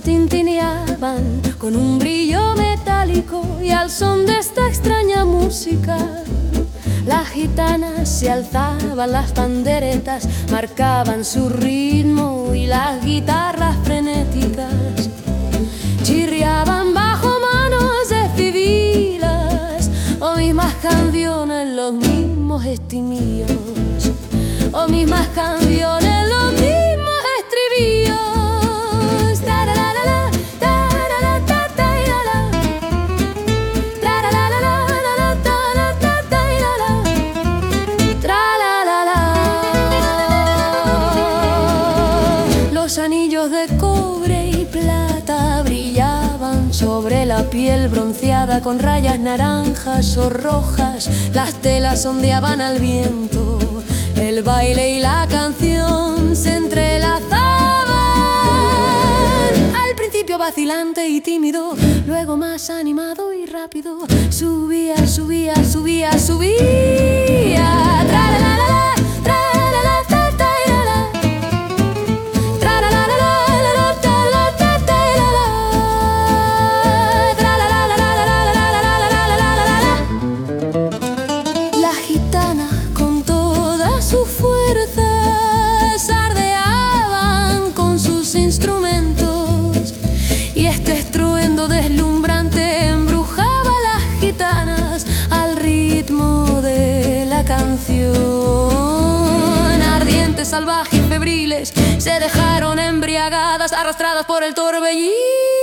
tintineaban con un brillo metálico y al son de esta extraña música. Las gitanas se alzaban, las panderetas marcaban su ritmo y las guitarras mismos estimillos o mismas canciones, los piel bronceada con rayas naranjas o rojas. Las telas ondeaban al viento. El baile y la canción se entrelazaban. Al principio vacilante y tímido, luego más animado y rápido. Subía, subía, subía, subía. Ardientes, salvajes, febriles se dejaron embriagadas, arrastradas por el torbellino.